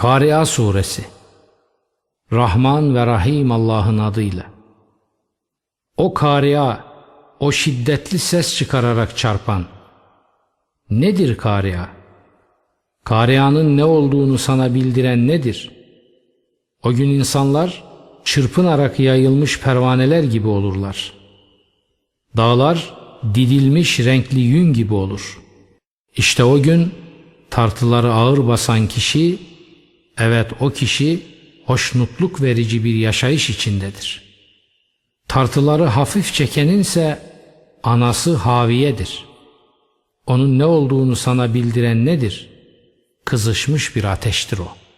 Kari'a Suresi Rahman ve Rahim Allah'ın adıyla O Kari'a, o şiddetli ses çıkararak çarpan Nedir Kari'a? Karia'nın ne olduğunu sana bildiren nedir? O gün insanlar çırpınarak yayılmış pervaneler gibi olurlar. Dağlar didilmiş renkli yün gibi olur. İşte o gün tartıları ağır basan kişi, evet o kişi hoşnutluk verici bir yaşayış içindedir. Tartıları hafif çekeninse anası haviyedir. Onun ne olduğunu sana bildiren nedir? Kızışmış bir ateştir o.''